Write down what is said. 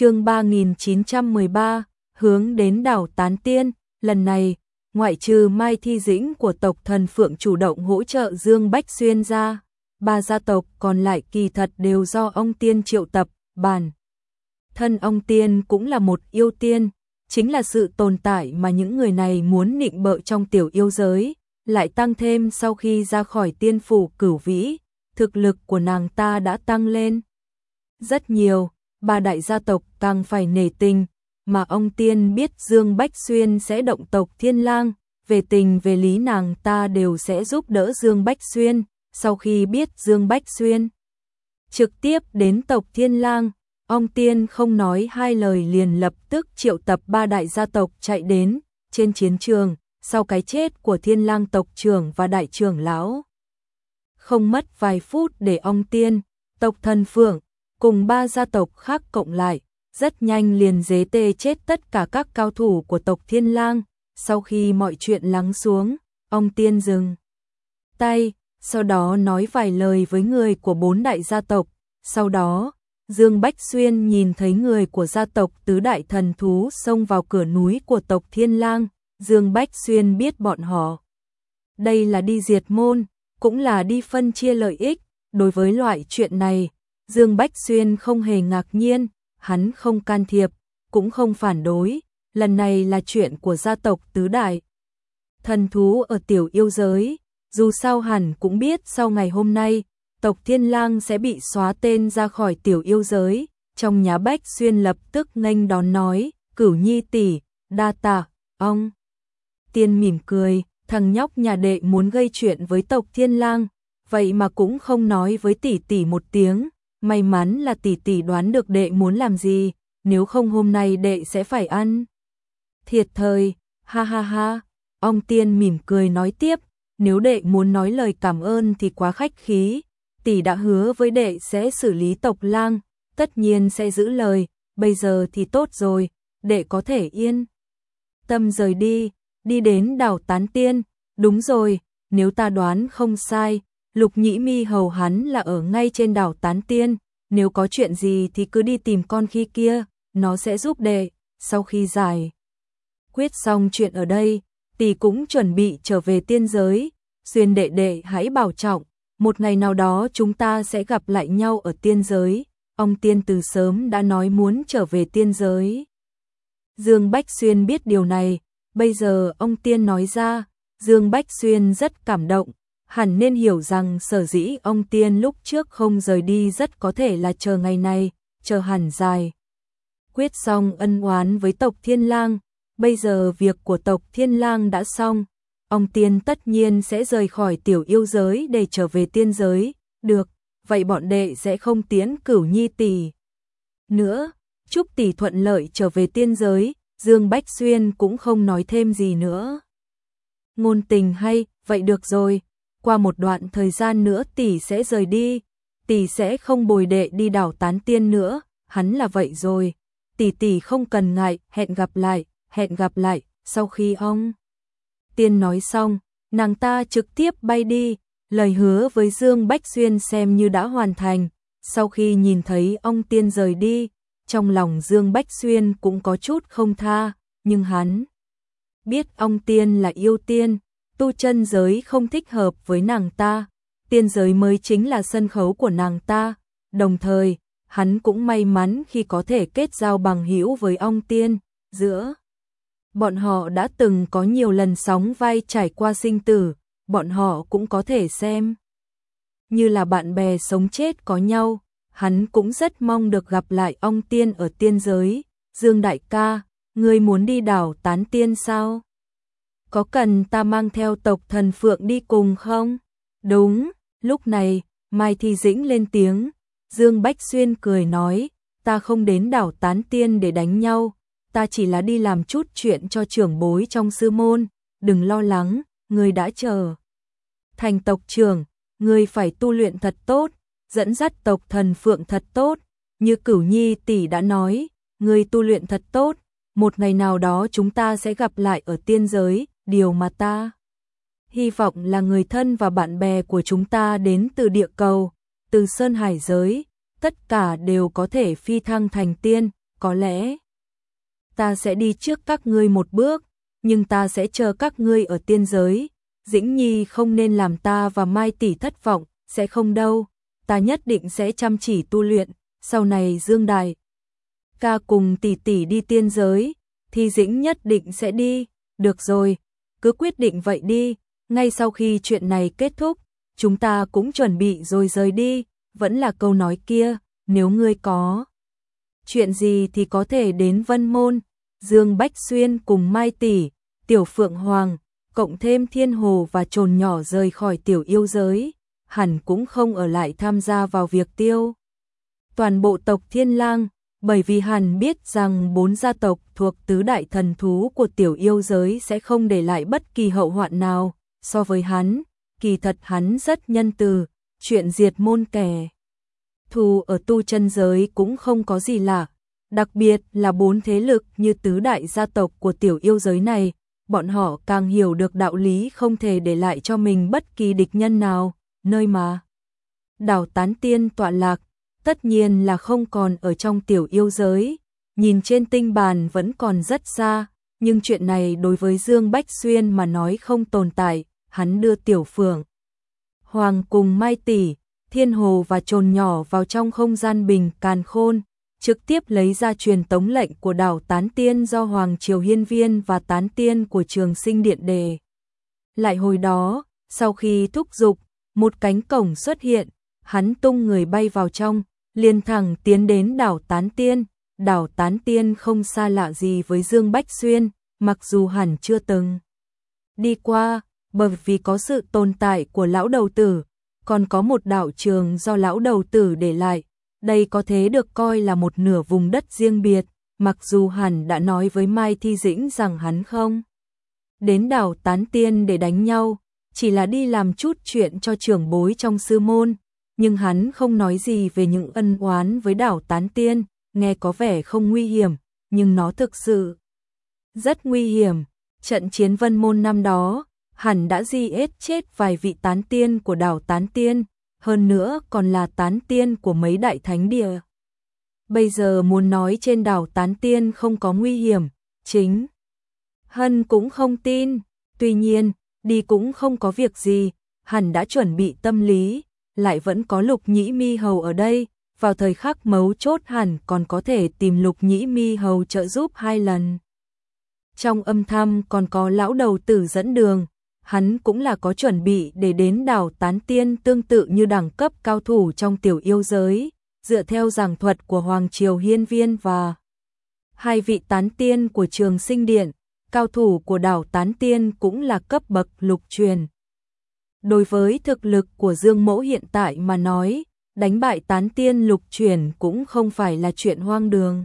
chương 3913, hướng đến đảo Tán Tiên, lần này, ngoại trừ Mai Thi Dĩnh của tộc thần Phượng chủ động hỗ trợ Dương Bách Xuyên ra, ba gia tộc còn lại kỳ thật đều do ông Tiên triệu tập, bàn. Thân ông Tiên cũng là một yêu tiên, chính là sự tồn tại mà những người này muốn nịnh bợ trong tiểu yêu giới, lại tăng thêm sau khi ra khỏi tiên phủ cửu vĩ, thực lực của nàng ta đã tăng lên. Rất nhiều, ba đại gia tộc càng phải nể tình, mà ông tiên biết Dương Bách Xuyên sẽ động tộc Thiên Lang, về tình về lý nàng ta đều sẽ giúp đỡ Dương Bách Xuyên, sau khi biết Dương Bách Xuyên trực tiếp đến tộc Thiên Lang, ông tiên không nói hai lời liền lập tức triệu tập ba đại gia tộc chạy đến trên chiến trường, sau cái chết của Thiên Lang tộc trưởng và đại trưởng lão. Không mất vài phút để ông tiên, tộc thần Phượng cùng ba gia tộc khác cộng lại, rất nhanh liền dế tê chết tất cả các cao thủ của tộc Thiên Lang. Sau khi mọi chuyện lắng xuống, ông tiên dừng tay, sau đó nói vài lời với người của bốn đại gia tộc. Sau đó, Dương Bách Xuyên nhìn thấy người của gia tộc tứ đại thần thú xông vào cửa núi của tộc Thiên Lang. Dương Bách Xuyên biết bọn họ. Đây là đi diệt môn, cũng là đi phân chia lợi ích. Đối với loại chuyện này, Dương Bách Xuyên không hề ngạc nhiên, hắn không can thiệp, cũng không phản đối, lần này là chuyện của gia tộc tứ đại. Thần thú ở tiểu yêu giới, dù sao hẳn cũng biết sau ngày hôm nay, tộc Thiên Lang sẽ bị xóa tên ra khỏi tiểu yêu giới, trong nhà Bách Xuyên lập tức nghênh đón nói, cửu nhi tỷ, đa tạ, ông. Tiên mỉm cười, thằng nhóc nhà đệ muốn gây chuyện với tộc Thiên Lang, vậy mà cũng không nói với tỷ tỷ một tiếng, may mắn là tỷ tỷ đoán được đệ muốn làm gì, nếu không hôm nay đệ sẽ phải ăn. Thiệt thời, ha ha ha, ông tiên mỉm cười nói tiếp, nếu đệ muốn nói lời cảm ơn thì quá khách khí, tỷ đã hứa với đệ sẽ xử lý tộc lang, tất nhiên sẽ giữ lời, bây giờ thì tốt rồi, đệ có thể yên. Tâm rời đi, đi đến đảo Tán Tiên, đúng rồi, nếu ta đoán không sai, Lục Nhĩ Mi hầu hắn là ở ngay trên đảo Tán Tiên, nếu có chuyện gì thì cứ đi tìm con khi kia, nó sẽ giúp đệ. Sau khi giải quyết xong chuyện ở đây, tỷ cũng chuẩn bị trở về tiên giới, xuyên đệ đệ hãy bảo trọng, một ngày nào đó chúng ta sẽ gặp lại nhau ở tiên giới. Ông tiên từ sớm đã nói muốn trở về tiên giới. Dương Bách Xuyên biết điều này, bây giờ ông tiên nói ra, Dương Bách Xuyên rất cảm động, hẳn nên hiểu rằng sở dĩ ông tiên lúc trước không rời đi rất có thể là chờ ngày này, chờ hẳn dài. Quyết xong ân oán với tộc Thiên Lang, bây giờ việc của tộc Thiên Lang đã xong, ông tiên tất nhiên sẽ rời khỏi tiểu yêu giới để trở về tiên giới, được, vậy bọn đệ sẽ không tiến cửu nhi tỷ. Nữa, chúc tỷ thuận lợi trở về tiên giới, Dương Bách Xuyên cũng không nói thêm gì nữa. Ngôn tình hay, vậy được rồi, qua một đoạn thời gian nữa tỷ sẽ rời đi, tỷ sẽ không bồi đệ đi đảo tán tiên nữa, hắn là vậy rồi. Tỷ tỷ không cần ngại, hẹn gặp lại, hẹn gặp lại, sau khi ông tiên nói xong, nàng ta trực tiếp bay đi, lời hứa với Dương Bách Xuyên xem như đã hoàn thành. Sau khi nhìn thấy ông tiên rời đi, trong lòng Dương Bách Xuyên cũng có chút không tha, nhưng hắn biết ông tiên là yêu tiên, tu chân giới không thích hợp với nàng ta, tiên giới mới chính là sân khấu của nàng ta, đồng thời, hắn cũng may mắn khi có thể kết giao bằng hữu với ông tiên, giữa bọn họ đã từng có nhiều lần sóng vai trải qua sinh tử, bọn họ cũng có thể xem như là bạn bè sống chết có nhau, hắn cũng rất mong được gặp lại ông tiên ở tiên giới, Dương đại ca, ngươi muốn đi đảo tán tiên sao? Có cần ta mang theo tộc thần phượng đi cùng không? Đúng, lúc này, Mai Thi Dĩnh lên tiếng, Dương Bách Xuyên cười nói, ta không đến đảo tán tiên để đánh nhau, ta chỉ là đi làm chút chuyện cho trưởng bối trong sư môn, đừng lo lắng, người đã chờ. Thành tộc trưởng, người phải tu luyện thật tốt, dẫn dắt tộc thần phượng thật tốt, như cửu nhi tỷ đã nói, người tu luyện thật tốt, một ngày nào đó chúng ta sẽ gặp lại ở tiên giới, điều mà ta hy vọng là người thân và bạn bè của chúng ta đến từ địa cầu, từ sơn hải giới, tất cả đều có thể phi thăng thành tiên, có lẽ ta sẽ đi trước các ngươi một bước, nhưng ta sẽ chờ các ngươi ở tiên giới. Dĩnh Nhi không nên làm ta và Mai tỷ thất vọng, sẽ không đâu, ta nhất định sẽ chăm chỉ tu luyện, sau này Dương Đài ca cùng tỷ tỷ đi tiên giới, thì Dĩnh nhất định sẽ đi, được rồi, cứ quyết định vậy đi, ngay sau khi chuyện này kết thúc, chúng ta cũng chuẩn bị rồi rời đi, vẫn là câu nói kia, nếu ngươi có chuyện gì thì có thể đến Vân Môn, Dương Bách Xuyên cùng Mai Tỷ, Tiểu Phượng Hoàng, cộng thêm Thiên Hồ và trồn nhỏ rời khỏi tiểu yêu giới, hẳn cũng không ở lại tham gia vào việc tiêu. Toàn bộ tộc Thiên Lang, bởi vì hàn biết rằng bốn gia tộc thuộc tứ đại thần thú của tiểu yêu giới sẽ không để lại bất kỳ hậu hoạn nào, so với hắn, kỳ thật hắn rất nhân từ, chuyện diệt môn kẻ. Thù ở tu chân giới cũng không có gì lạ, đặc biệt là bốn thế lực như tứ đại gia tộc của tiểu yêu giới này, bọn họ càng hiểu được đạo lý không thể để lại cho mình bất kỳ địch nhân nào, nơi mà. Đảo tán tiên tọa lạc, tất nhiên là không còn ở trong tiểu yêu giới, nhìn trên tinh bàn vẫn còn rất xa, nhưng chuyện này đối với Dương Bách Xuyên mà nói không tồn tại, hắn đưa tiểu phượng. Hoàng cùng Mai Tỷ, Thiên Hồ và trồn nhỏ vào trong không gian bình càn khôn, trực tiếp lấy ra truyền tống lệnh của đảo Tán Tiên do Hoàng Triều Hiên Viên và Tán Tiên của Trường Sinh Điện đề. Lại hồi đó, sau khi thúc dục, một cánh cổng xuất hiện, hắn tung người bay vào trong, liền thẳng tiến đến đảo Tán Tiên. Đảo Tán Tiên không xa lạ gì với Dương Bách Xuyên, mặc dù hẳn chưa từng đi qua, bởi vì có sự tồn tại của lão đầu tử, còn có một đảo trường do lão đầu tử để lại. Đây có thể được coi là một nửa vùng đất riêng biệt, mặc dù hẳn đã nói với Mai Thi Dĩnh rằng hắn không đến đảo Tán Tiên để đánh nhau, chỉ là đi làm chút chuyện cho trưởng bối trong sư môn, nhưng hắn không nói gì về những ân oán với đảo Tán Tiên, nghe có vẻ không nguy hiểm, nhưng nó thực sự rất nguy hiểm. Trận chiến vân môn năm đó, hẳn đã di ết chết vài vị tán tiên của đảo Tán Tiên, hơn nữa còn là tán tiên của mấy đại thánh địa. Bây giờ muốn nói trên đảo Tán Tiên không có nguy hiểm, chính Hân cũng không tin, tuy nhiên, đi cũng không có việc gì, hẳn đã chuẩn bị tâm lý, lại vẫn có lục nhĩ mi hầu ở đây, vào thời khắc mấu chốt hẳn còn có thể tìm lục nhĩ mi hầu trợ giúp hai lần. Trong âm thăm còn có lão đầu tử dẫn đường, hắn cũng là có chuẩn bị để đến đảo tán tiên tương tự như đẳng cấp cao thủ trong tiểu yêu giới, dựa theo giảng thuật của Hoàng Triều Hiên Viên và hai vị tán tiên của trường sinh điện, cao thủ của đảo tán tiên cũng là cấp bậc lục truyền. Đối với thực lực của Dương Mẫu hiện tại mà nói, đánh bại tán tiên lục truyền cũng không phải là chuyện hoang đường.